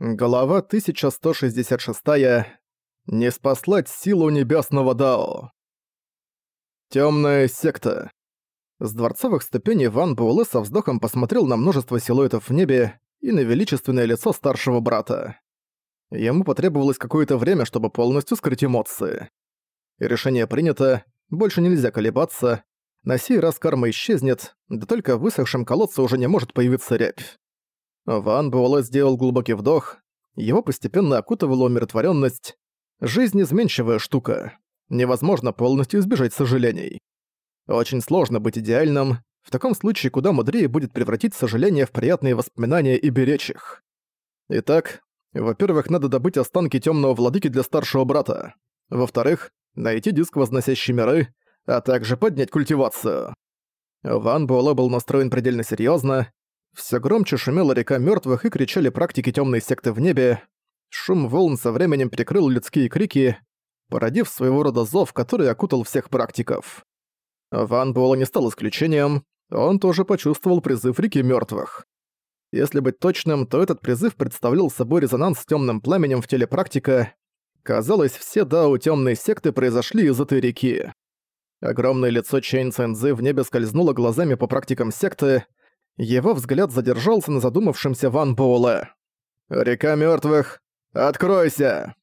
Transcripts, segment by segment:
Глава 1166. Не спаслать силу небесного Дао. Темная секта. С дворцовых ступеней Ван Буэлэ со вздохом посмотрел на множество силуэтов в небе и на величественное лицо старшего брата. Ему потребовалось какое-то время, чтобы полностью скрыть эмоции. И решение принято, больше нельзя колебаться, на сей раз карма исчезнет, да только в высохшем колодце уже не может появиться рябь. Ван Буэлэ сделал глубокий вдох, его постепенно окутывала умиротворенность. Жизнь изменчивая штука. Невозможно полностью избежать сожалений. Очень сложно быть идеальным, в таком случае куда мудрее будет превратить сожаления в приятные воспоминания и беречь их. Итак, во-первых, надо добыть останки темного владыки для старшего брата. Во-вторых, найти диск возносящий миры, а также поднять культивацию. Ван Буэлэ был настроен предельно серьезно, все громче шумела река мертвых и кричали практики темной секты в небе. Шум волн со временем перекрыл людские крики, породив своего рода зов, который окутал всех практиков. Ван Буэлла не стал исключением, он тоже почувствовал призыв реки мертвых. Если быть точным, то этот призыв представлял собой резонанс с темным пламенем в теле практика. Казалось, все дао темной секты произошли из этой реки. Огромное лицо Чейн Цэнзы в небе скользнуло глазами по практикам секты, его взгляд задержался на задумавшемся Ван Боуле. «Река мертвых, откройся!»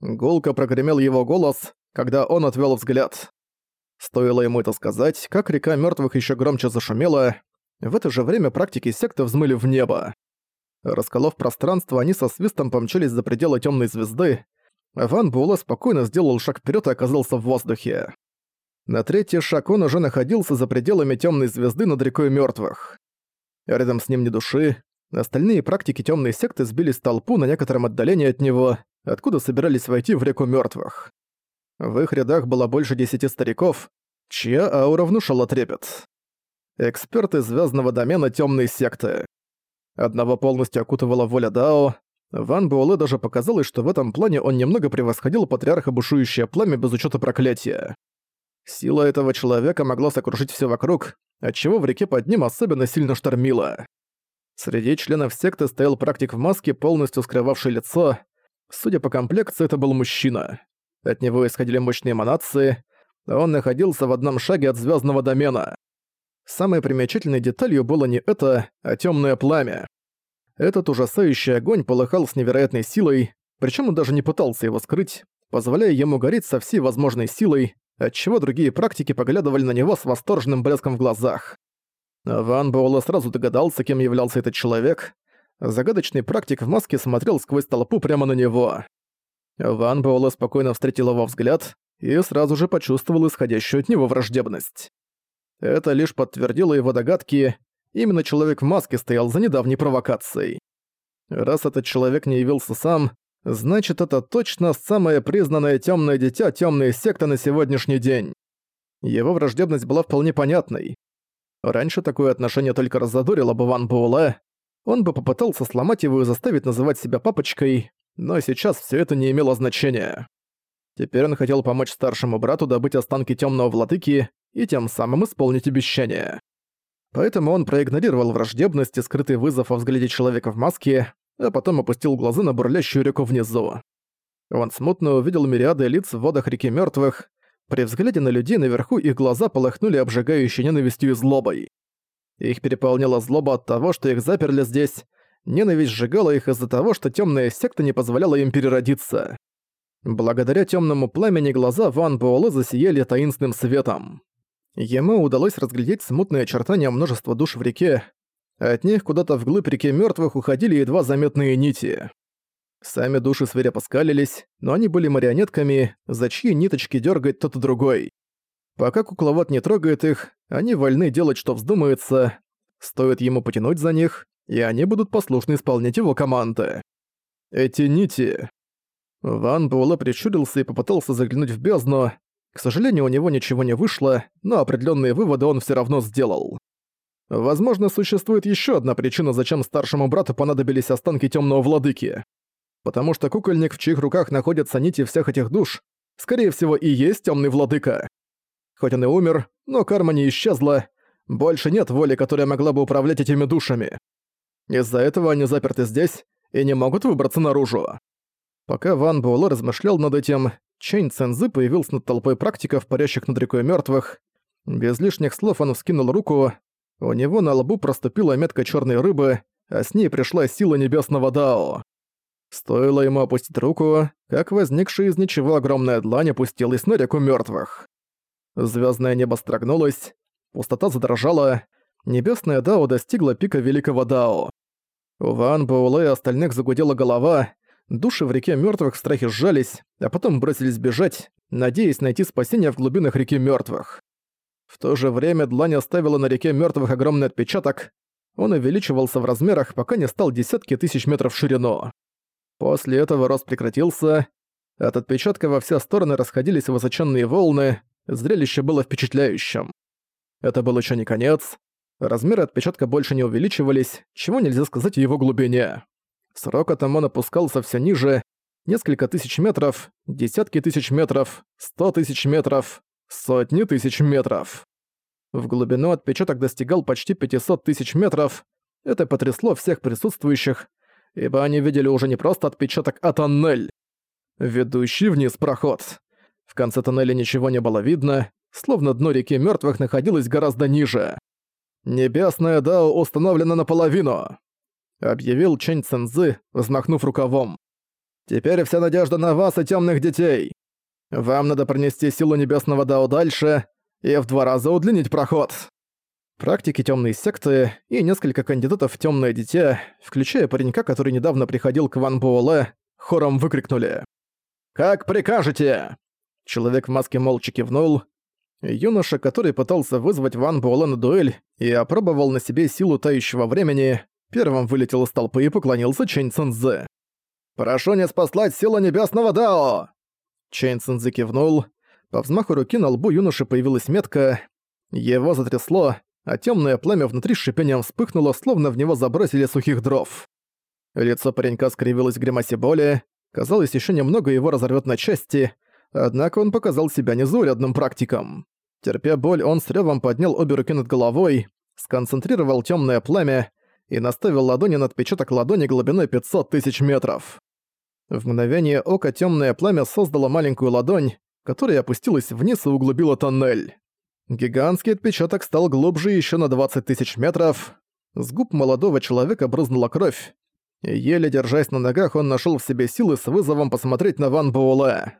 Гулко прогремел его голос, когда он отвел взгляд. Стоило ему это сказать, как река мертвых еще громче зашумела. В это же время практики секты взмыли в небо. Расколов пространство, они со свистом помчались за пределы темной звезды. Ван Буэлэ спокойно сделал шаг вперед и оказался в воздухе. На третий шаг он уже находился за пределами темной звезды над рекой мертвых. Рядом с ним ни души. Остальные практики темной секты сбились в толпу на некотором отдалении от него, откуда собирались войти в реку мертвых. В их рядах было больше десяти стариков, чья аура внушала трепет. Эксперты звездного домена темной секты. Одного полностью окутывала воля Дао. Ван Буэлэ даже показалось, что в этом плане он немного превосходил патриарха бушующее пламя без учета проклятия. Сила этого человека могла сокрушить все вокруг, отчего в реке под ним особенно сильно штормило. Среди членов секты стоял практик в маске, полностью скрывавший лицо. Судя по комплекции, это был мужчина. От него исходили мощные эманации, а он находился в одном шаге от звездного домена. Самой примечательной деталью было не это, а темное пламя. Этот ужасающий огонь полыхал с невероятной силой, причем он даже не пытался его скрыть, позволяя ему гореть со всей возможной силой, отчего другие практики поглядывали на него с восторженным блеском в глазах. Ван Буэлэ сразу догадался, кем являлся этот человек. Загадочный практик в маске смотрел сквозь толпу прямо на него. Ван Буэлэ спокойно встретил его взгляд и сразу же почувствовал исходящую от него враждебность. Это лишь подтвердило его догадки, именно человек в маске стоял за недавней провокацией. Раз этот человек не явился сам, Значит, это точно самое признанное темное дитя темной секты на сегодняшний день. Его враждебность была вполне понятной. Раньше такое отношение только разодорило бы Ван Буэлэ. Он бы попытался сломать его и заставить называть себя папочкой, но сейчас все это не имело значения. Теперь он хотел помочь старшему брату добыть останки темного владыки и тем самым исполнить обещание. Поэтому он проигнорировал враждебность и скрытый вызов во взгляде человека в маске, а потом опустил глаза на бурлящую реку внизу. Он смутно увидел мириады лиц в водах реки мертвых. При взгляде на людей наверху их глаза полыхнули обжигающей ненавистью и злобой. Их переполняла злоба от того, что их заперли здесь. Ненависть сжигала их из-за того, что темная секта не позволяла им переродиться. Благодаря темному пламени глаза Ван Буэлэ засияли таинственным светом. Ему удалось разглядеть смутные очертания множества душ в реке, от них куда-то вглубь реки мертвых уходили едва заметные нити. Сами души свирепо скалились, но они были марионетками, за чьи ниточки дергать тот и другой. Пока кукловод не трогает их, они вольны делать, что вздумается. Стоит ему потянуть за них, и они будут послушно исполнять его команды. Эти нити... Ван Буэлэ прищурился и попытался заглянуть в бездну. К сожалению, у него ничего не вышло, но определенные выводы он все равно сделал. Возможно, существует еще одна причина, зачем старшему брату понадобились останки темного владыки. Потому что кукольник, в чьих руках находятся нити всех этих душ, скорее всего, и есть темный владыка. Хоть он и умер, но карма не исчезла, больше нет воли, которая могла бы управлять этими душами. Из-за этого они заперты здесь, и не могут выбраться наружу. Пока Ван Буэлэ размышлял над этим, Чэнь Цэнзы появился над толпой практиков, парящих над рекой мертвых. Без лишних слов он вскинул руку. У него на лбу проступила метка черной рыбы, а с ней пришла сила небесного Дао. Стоило ему опустить руку, как возникшая из ничего огромная длань опустилась на реку мертвых. Звездное небо строгнулось, пустота задрожала, небесная Дао достигла пика великого Дао. У Ван Буэлэ и остальных загудела голова, души в реке мертвых в страхе сжались, а потом бросились бежать, надеясь найти спасение в глубинах реки мертвых. В то же время длань оставила на реке мертвых огромный отпечаток, он увеличивался в размерах, пока не стал десятки тысяч метров в ширину. После этого рост прекратился, от отпечатка во все стороны расходились высоченные волны, зрелище было впечатляющим. Это был еще не конец, Размеры отпечатка больше не увеличивались, чего нельзя сказать о его глубине. С рокотом он опускался все ниже, несколько тысяч метров, десятки тысяч метров, сто тысяч метров, сотни тысяч метров. В глубину отпечаток достигал почти 500 тысяч метров. Это потрясло всех присутствующих, ибо они видели уже не просто отпечаток, а тоннель. Ведущий вниз проход. В конце тоннеля ничего не было видно, словно дно реки мертвых находилось гораздо ниже. «Небесная Дао установлена наполовину», — объявил Чэнь Цэнзы, взмахнув рукавом. «Теперь вся надежда на вас и темных детей. Вам надо пронести силу Небесного Дао дальше и в два раза удлинить проход». Практики темной секты и несколько кандидатов в темное дитя, включая паренька, который недавно приходил к Ван Буэлэ, хором выкрикнули. «Как прикажете!» Человек в маске молча кивнул, Юноша, который пытался вызвать Ван Буэлэ на дуэль и опробовал на себе силу тающего времени, первым вылетел из толпы и поклонился Чэнь Цинзэ. «Прошу не спаслать силу небесного Дао!» Чэнь Цинзэ кивнул. По взмаху руки на лбу юноши появилась метка. Его затрясло, а темное пламя внутри с шипением вспыхнуло, словно в него забросили сухих дров. Лицо паренька скривилось в гримасе боли. Казалось, еще немного его разорвет на части, однако он показал себя незаурядным практиком. Терпя боль, он с рёвом поднял обе руки над головой, сконцентрировал тёмное пламя и наставил ладони на отпечаток ладони глубиной 500 тысяч метров. В мгновение ока тёмное пламя создало маленькую ладонь, которая опустилась вниз и углубила тоннель. Гигантский отпечаток стал глубже ещё на 20 тысяч метров. С губ молодого человека брызнула кровь. еле держась на ногах, он нашёл в себе силы с вызовом посмотреть на Ван Буэлэ.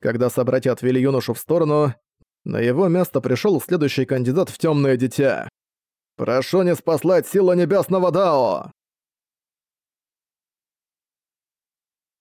Когда собратья отвели юношу в сторону, на его место пришел следующий кандидат в темное дитя. «Прошу не спаслать силу небесного Дао!»